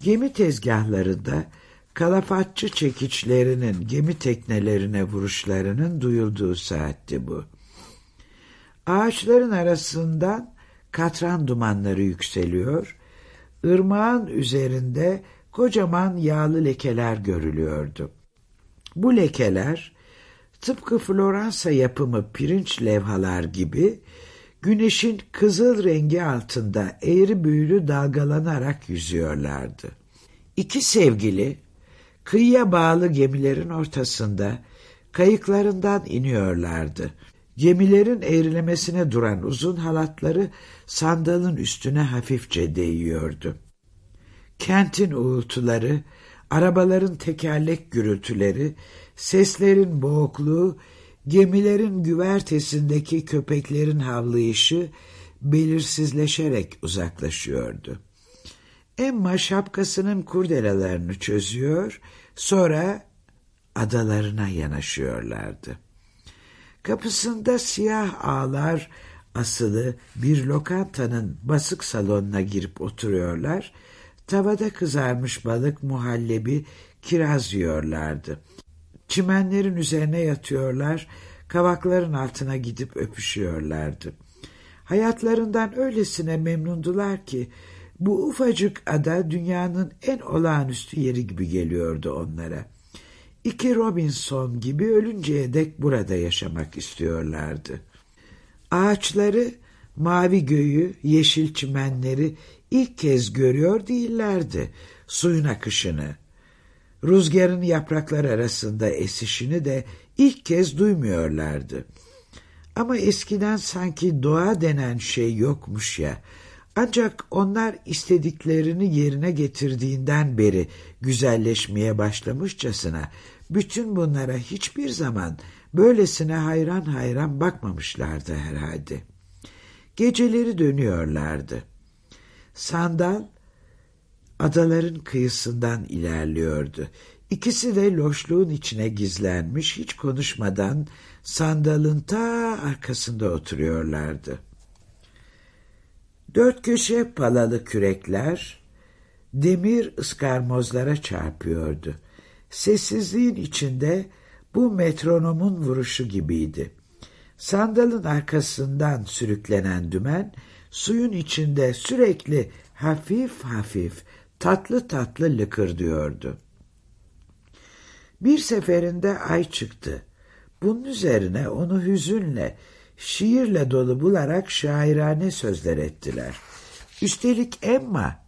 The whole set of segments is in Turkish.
Gemi tezgahlarında kalafatçı çekiçlerinin gemi teknelerine vuruşlarının duyulduğu saatti bu. Ağaçların arasından katran dumanları yükseliyor, ırmağın üzerinde kocaman yağlı lekeler görülüyordu. Bu lekeler tıpkı Floransa yapımı pirinç levhalar gibi güneşin kızıl rengi altında eğri büğrü dalgalanarak yüzüyorlardı. İki sevgili kıyıya bağlı gemilerin ortasında kayıklarından iniyorlardı. Gemilerin eğrilemesine duran uzun halatları sandalın üstüne hafifçe değiyordu. Kentin uğultuları, arabaların tekerlek gürültüleri, seslerin boğukluğu, gemilerin güvertesindeki köpeklerin havlayışı belirsizleşerek uzaklaşıyordu. Emma şapkasının kurdelalarını çözüyor, sonra adalarına yanaşıyorlardı. Kapısında siyah ağlar asılı bir lokantanın basık salonuna girip oturuyorlar, tavada kızarmış balık, muhallebi, kiraz yiyorlardı. Çimenlerin üzerine yatıyorlar, kavakların altına gidip öpüşüyorlardı. Hayatlarından öylesine memnundular ki bu ufacık ada dünyanın en olağanüstü yeri gibi geliyordu onlara. İki Robinson gibi ölünceye dek burada yaşamak istiyorlardı. Ağaçları, mavi göğü, yeşil çimenleri ilk kez görüyor değillerdi. Suyun akışını, rüzgarın yapraklar arasında esişini de ilk kez duymuyorlardı. Ama eskiden sanki doğa denen şey yokmuş ya, ancak onlar istediklerini yerine getirdiğinden beri güzelleşmeye başlamışçasına bütün bunlara hiçbir zaman böylesine hayran hayran bakmamışlardı herhalde. Geceleri dönüyorlardı. Sandal adaların kıyısından ilerliyordu. İkisi de loşluğun içine gizlenmiş, hiç konuşmadan sandalın ta arkasında oturuyorlardı. Dört köşe palalı kürekler demir ıskarmozlara çarpıyordu. Sessizliğin içinde bu metronomun vuruşu gibiydi. Sandalın arkasından sürüklenen dümen suyun içinde sürekli hafif hafif tatlı tatlı lıkırdıyordu. Bir seferinde ay çıktı. Bunun üzerine onu hüzünle, şiirle dolu bularak şairane sözler ettiler. Üstelik Emma,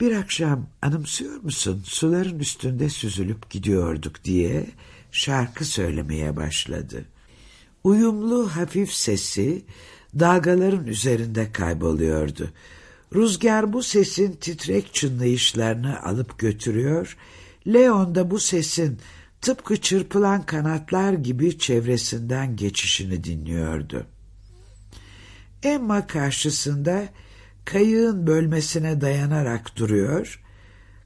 bir akşam anımsıyor musun suların üstünde süzülüp gidiyorduk diye şarkı söylemeye başladı. Uyumlu hafif sesi dalgaların üzerinde kayboluyordu. Rüzgar bu sesin titrek çınlayışlarını alıp götürüyor, Leon da bu sesin tıpkı çırpılan kanatlar gibi çevresinden geçişini dinliyordu. Emma karşısında kayığın bölmesine dayanarak duruyor,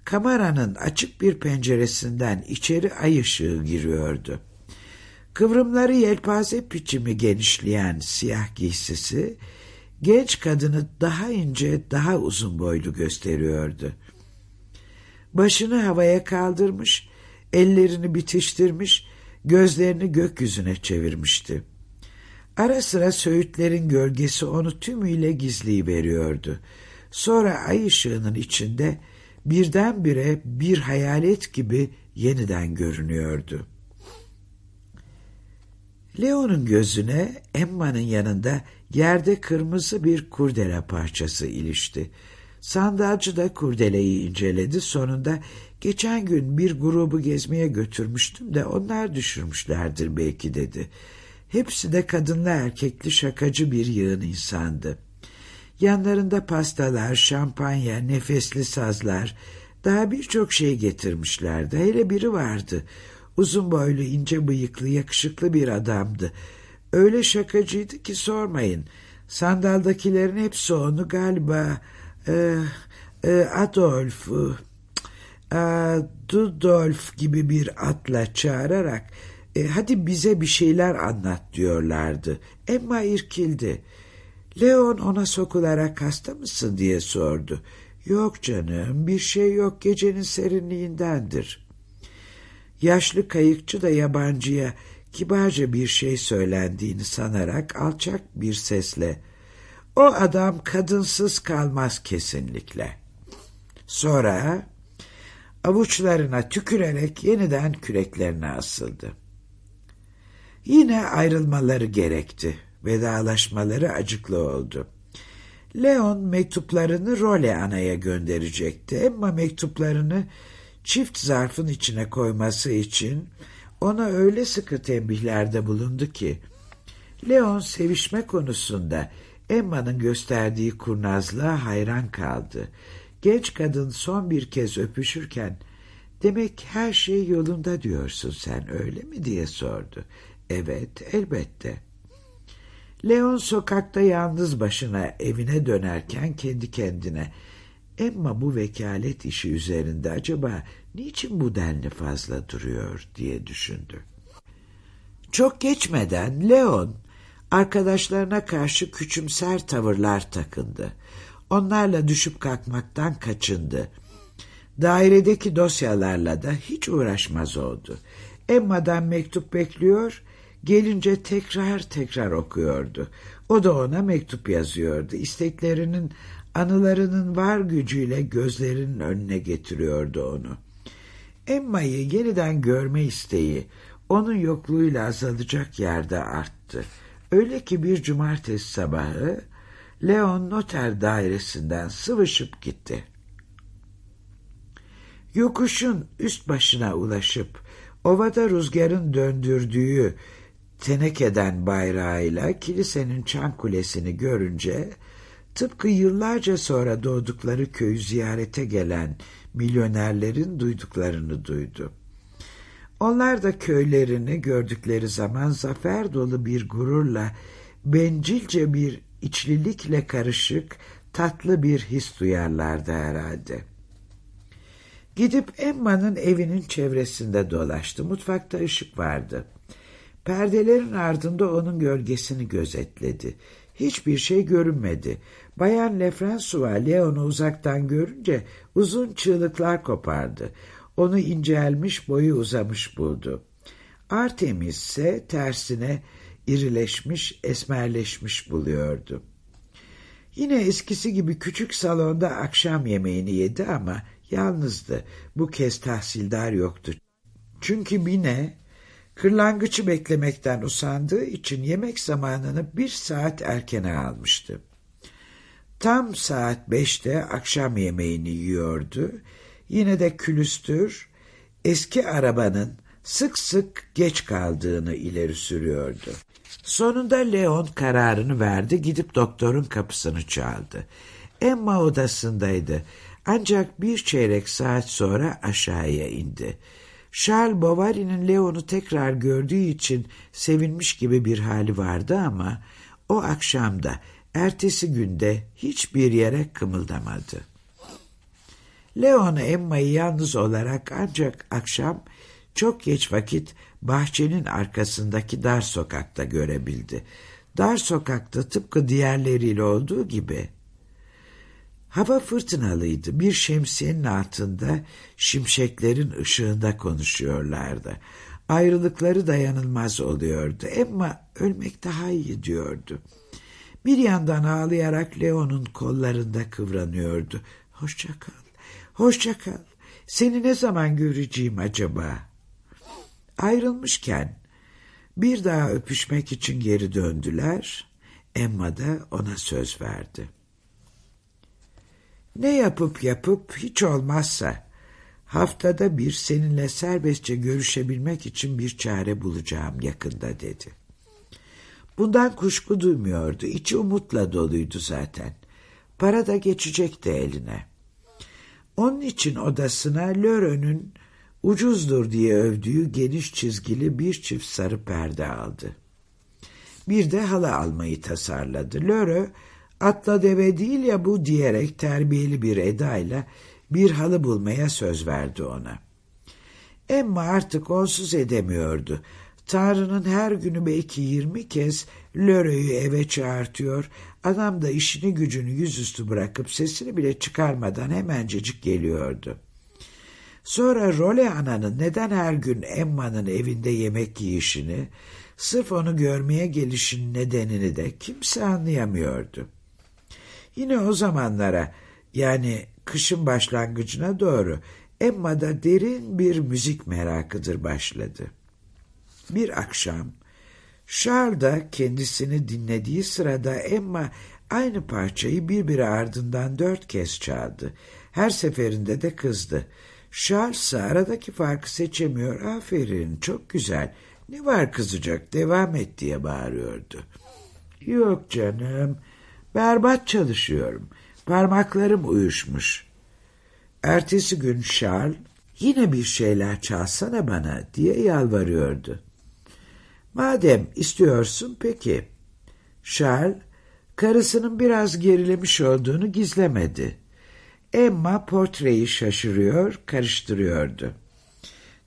kameranın açık bir penceresinden içeri ay ışığı giriyordu. Kıvrımları yelpaze biçimi genişleyen siyah giysisi, genç kadını daha ince, daha uzun boylu gösteriyordu. Başını havaya kaldırmış, ellerini bitiştirmiş, gözlerini gökyüzüne çevirmişti. Ara sıra söğütlerin gölgesi onu tümüyle gizliyi veriyordu. Sonra ay ışığının içinde birdenbire bir hayalet gibi yeniden görünüyordu. Leo'nun gözüne Emma'nın yanında yerde kırmızı bir kurdele parçası ilişti. Sandalcı da kurdeleyi inceledi. Sonunda geçen gün bir grubu gezmeye götürmüştüm de onlar düşürmüşlerdir belki dedi. Hepsi de kadınlı erkekli şakacı bir yığın insandı. Yanlarında pastalar, şampanya, nefesli sazlar, daha birçok şey getirmişlerdi. Hele biri vardı. Uzun boylu, ince bıyıklı, yakışıklı bir adamdı. Öyle şakacıydı ki sormayın. Sandaldakilerin hepsi onu galiba e, e, Adolf, e, Dudolf gibi bir atla çağırarak e, hadi bize bir şeyler anlat diyorlardı. Emma irkildi. Leon ona sokularak hasta mısın diye sordu. Yok canım bir şey yok gecenin serinliğindendir. Yaşlı kayıkçı da yabancıya kibarca bir şey söylendiğini sanarak alçak bir sesle o adam kadınsız kalmaz kesinlikle. Sonra avuçlarına tükürerek yeniden küreklerine asıldı. Yine ayrılmaları gerekti. Vedalaşmaları acıklı oldu. Leon mektuplarını Role Ana'ya gönderecekti ama mektuplarını çift zarfın içine koyması için ona öyle sıkı tembihlerde bulundu ki Leon sevişme konusunda Emma'nın gösterdiği kurnazlığa hayran kaldı. Genç kadın son bir kez öpüşürken demek her şey yolunda diyorsun sen öyle mi diye sordu. Evet elbette. Leon sokakta yalnız başına evine dönerken kendi kendine Emma bu vekalet işi üzerinde acaba niçin bu denli fazla duruyor diye düşündü. Çok geçmeden Leon arkadaşlarına karşı küçümser tavırlar takındı. Onlarla düşüp kalkmaktan kaçındı. Dairedeki dosyalarla da hiç uğraşmaz oldu. Emma'dan mektup bekliyor, gelince tekrar tekrar okuyordu. O da ona mektup yazıyordu. İsteklerinin, anılarının var gücüyle gözlerinin önüne getiriyordu onu. Emma'yı yeniden görme isteği onun yokluğuyla azalacak yerde arttı. Öyle ki bir cumartesi sabahı Leon noter dairesinden sıvışıp gitti. Yokuşun üst başına ulaşıp ovada rüzgarın döndürdüğü tenekeden bayrağıyla kilisenin çan kulesini görünce tıpkı yıllarca sonra doğdukları köyü ziyarete gelen milyonerlerin duyduklarını duydu. Onlar da köylerini gördükleri zaman zafer dolu bir gururla, bencilce bir içlilikle karışık tatlı bir his duyarlardı herhalde. Gidip Emma'nın evinin çevresinde dolaştı. Mutfakta ışık vardı. Perdelerin ardında onun gölgesini gözetledi. Hiçbir şey görünmedi. Bayan Lefrancois Leon'u uzaktan görünce uzun çığlıklar kopardı. Onu incelmiş boyu uzamış buldu. Artemis ise tersine irileşmiş, esmerleşmiş buluyordu. Yine eskisi gibi küçük salonda akşam yemeğini yedi ama yalnızdı. Bu kez tahsildar yoktu. Çünkü Mine kırlangıcı beklemekten usandığı için yemek zamanını bir saat erkene almıştı. Tam saat beşte akşam yemeğini yiyordu. Yine de külüstür eski arabanın sık sık geç kaldığını ileri sürüyordu. Sonunda Leon kararını verdi gidip doktorun kapısını çaldı. Emma odasındaydı ancak bir çeyrek saat sonra aşağıya indi. Charles Bovary'nin Leon'u tekrar gördüğü için sevinmiş gibi bir hali vardı ama o akşamda ertesi günde hiçbir yere kımıldamadı. Leon Emma'yı yalnız olarak ancak akşam çok geç vakit bahçenin arkasındaki dar sokakta görebildi. Dar sokakta tıpkı diğerleriyle olduğu gibi hava fırtınalıydı. Bir şemsiyenin altında şimşeklerin ışığında konuşuyorlardı. Ayrılıkları dayanılmaz oluyordu. Emma ölmek daha iyi diyordu. Bir yandan ağlayarak Leon'un kollarında kıvranıyordu. Hoşça kal, hoşça kal. Seni ne zaman göreceğim acaba? Ayrılmışken bir daha öpüşmek için geri döndüler. Emma da ona söz verdi. Ne yapıp yapıp hiç olmazsa haftada bir seninle serbestçe görüşebilmek için bir çare bulacağım yakında dedi. Bundan kuşku duymuyordu. İçi umutla doluydu zaten. Para da geçecekti eline. Onun için odasına Lörö'nün ucuzdur diye övdüğü geniş çizgili bir çift sarı perde aldı. Bir de halı almayı tasarladı. Lörö, atla deve değil ya bu diyerek terbiyeli bir edayla bir halı bulmaya söz verdi ona. Emma artık onsuz edemiyordu. Tanrı'nın her günü belki yirmi kez Lörö'yü eve çağırtıyor, Adam da işini gücünü yüzüstü bırakıp sesini bile çıkarmadan hemencecik geliyordu. Sonra Role ananın neden her gün Emma'nın evinde yemek yiyişini, sırf onu görmeye gelişin nedenini de kimse anlayamıyordu. Yine o zamanlara yani kışın başlangıcına doğru Emma'da derin bir müzik merakıdır başladı. Bir akşam Charles da kendisini dinlediği sırada Emma aynı parçayı birbiri ardından dört kez çaldı. Her seferinde de kızdı. Charles aradaki farkı seçemiyor. Aferin çok güzel. Ne var kızacak devam et diye bağırıyordu. Yok canım berbat çalışıyorum. Parmaklarım uyuşmuş. Ertesi gün Charles yine bir şeyler çalsana bana diye yalvarıyordu. Madem istiyorsun peki. Charles karısının biraz gerilemiş olduğunu gizlemedi. Emma portreyi şaşırıyor, karıştırıyordu.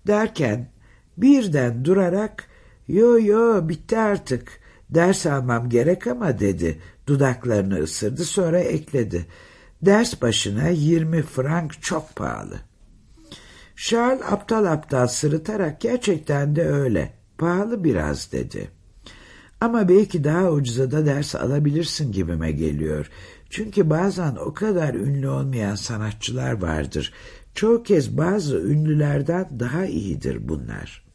Derken birden durarak yo yo bitti artık ders almam gerek ama dedi. Dudaklarını ısırdı sonra ekledi. Ders başına yirmi frank çok pahalı. Charles aptal aptal sırıtarak gerçekten de öyle. Pahalı biraz dedi. Ama belki daha ucuza da ders alabilirsin gibime geliyor. Çünkü bazen o kadar ünlü olmayan sanatçılar vardır. Çoğu kez bazı ünlülerden daha iyidir bunlar.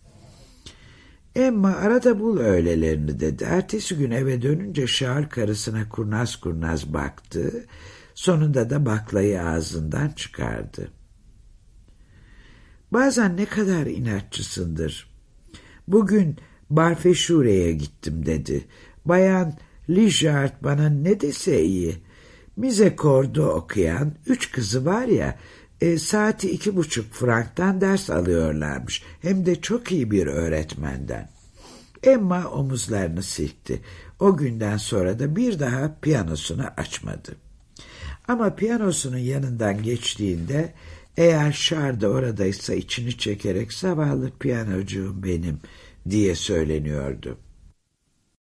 Emma arada bul öğlelerini dedi. Ertesi gün eve dönünce Şahar karısına kurnaz kurnaz baktı. Sonunda da baklayı ağzından çıkardı. Bazen ne kadar inatçısındır. Bugün Barfeşure'ye gittim dedi. Bayan Lijard bana ne dese iyi. Mize kordu okuyan üç kızı var ya e, saati iki buçuk franktan ders alıyorlarmış. Hem de çok iyi bir öğretmenden. Emma omuzlarını silkti. O günden sonra da bir daha piyanosunu açmadı. Ama piyanosunun yanından geçtiğinde eğer Şar da oradaysa içini çekerek zavallı piyanocuğum benim diye söyleniyordu.